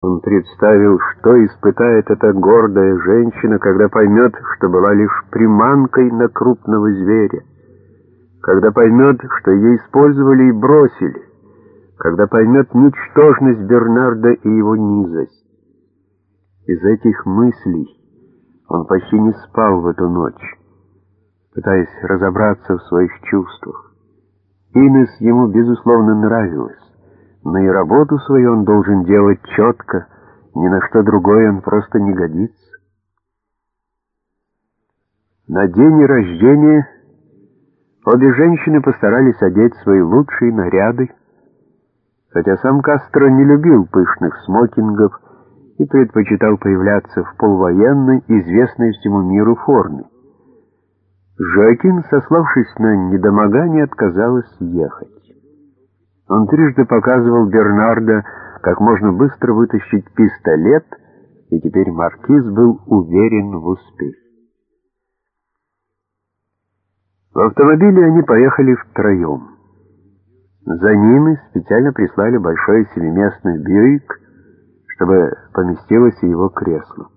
Он представил, что испытает эта гордая женщина, когда поймет, что была лишь приманкой на крупного зверя, когда поймет, что ее использовали и бросили, когда поймет ничтожность Бернарда и его низость. Из этих мыслей он почти не спал в эту ночь, пытаясь разобраться в своих чувствах. Инес ему, безусловно, нравилась но и работу свою он должен делать четко, ни на что другое он просто не годится. На день рождения обе женщины постарались одеть свои лучшие наряды, хотя сам Кастро не любил пышных смокингов и предпочитал появляться в полувоенной, известной всему миру форме. Жоакин, сославшись на недомогание, отказалась ехать. Он трижды показывал Бернардо, как можно быстро вытащить пистолет, и теперь маркиз был уверен в успехе. В автомобиле они поехали втроем. За ними специально прислали большой семиместный Бьюик, чтобы поместилось и его кресло.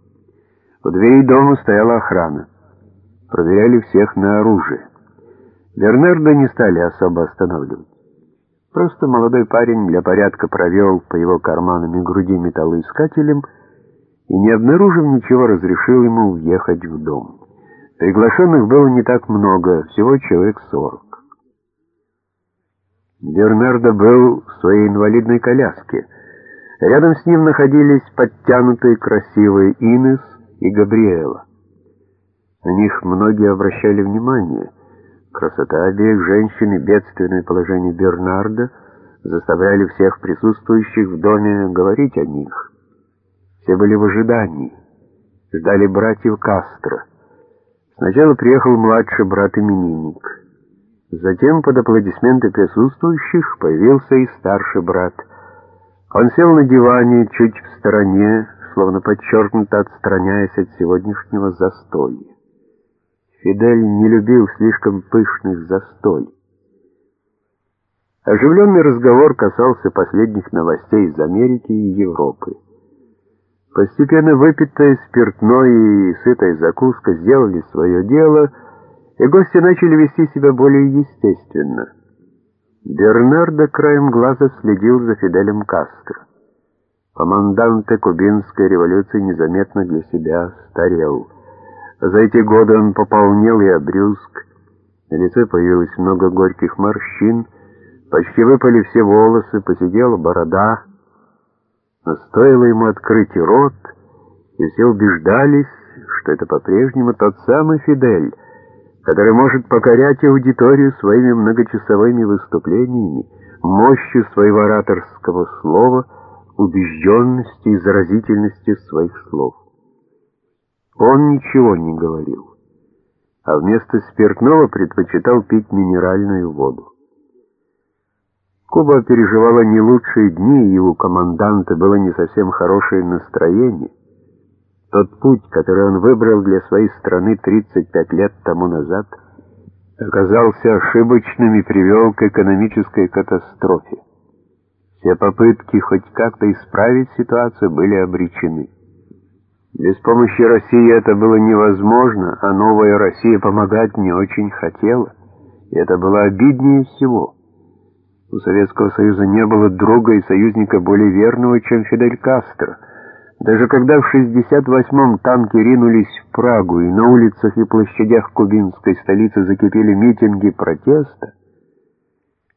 У дверей дома стояла охрана. Проверяли всех на оружие. Бернарда не стали особо останавливать. Просто молодой парень для порядка провел по его карманам и груди металлоискателем и, не обнаружив ничего, разрешил ему въехать в дом. Приглашенных было не так много, всего человек сорок. Бернардо был в своей инвалидной коляске. Рядом с ним находились подтянутые красивые Инес и Габриэла. На них многие обращали внимание — Красота обеих женщин и бедственное положение Бернарда заставляли всех присутствующих в доме говорить о них. Все были в ожидании, ждали братьев Кастро. Сначала приехал младший брат-именинник. Затем под аплодисменты присутствующих появился и старший брат. Он сел на диване чуть в стороне, словно подчеркнуто отстраняясь от сегодняшнего застолья. Фидель не любил слишком пышных застоль. Оживленный разговор касался последних новостей из Америки и Европы. Постепенно выпитое спиртное и сытая закуска сделали свое дело, и гости начали вести себя более естественно. Бернардо краем глаза следил за Фиделем Кастро. Команданте кубинской революции незаметно для себя старел. За эти годы он пополнел и обрюзг, на лице появилось много горьких морщин, почти выпали все волосы, посидела борода. Но стоило ему открыть рот, и все убеждались, что это по-прежнему тот самый Фидель, который может покорять аудиторию своими многочасовыми выступлениями, мощью своего ораторского слова, убежденностью и заразительностью своих слов. Он ничего не говорил, а вместо спиртного предпочитал пить минеральную воду. Куба переживала не лучшие дни, и у команданта было не совсем хорошее настроение. Тот путь, который он выбрал для своей страны 35 лет тому назад, оказался ошибочным и привел к экономической катастрофе. Все попытки хоть как-то исправить ситуацию были обречены. Без помощи России это было невозможно, а новая Россия помогать не очень хотела. И это было обиднее всего. У Советского Союза не было друга и союзника более верного, чем Фидель Кастро. Даже когда в 68-м танки ринулись в Прагу, и на улицах и площадях кубинской столицы закипели митинги протеста,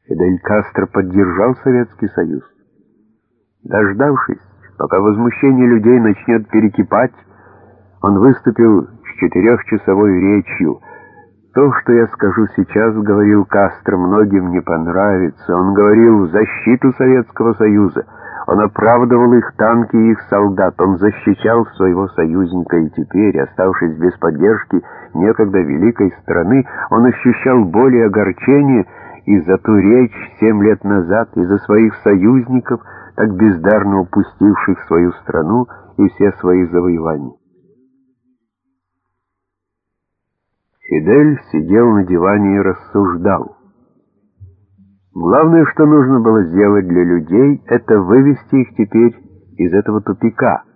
Фидель Кастро поддержал Советский Союз. Дождавшись, Пока возмущение людей начнет перекипать, он выступил с четырехчасовой речью. То, что я скажу сейчас, говорил Кастро, многим не понравится. Он говорил в защиту Советского Союза. Он оправдывал их танки и их солдат. Он защищал своего союзника, и теперь, оставшись без поддержки некогда великой страны, он ощущал боль и огорчение и за ту речь семь лет назад, и за своих союзников — так бездарно упустивших свою страну и все свои завоевания. Фидель сидел на диване и рассуждал. Главное, что нужно было сделать для людей, это вывести их теперь из этого тупика —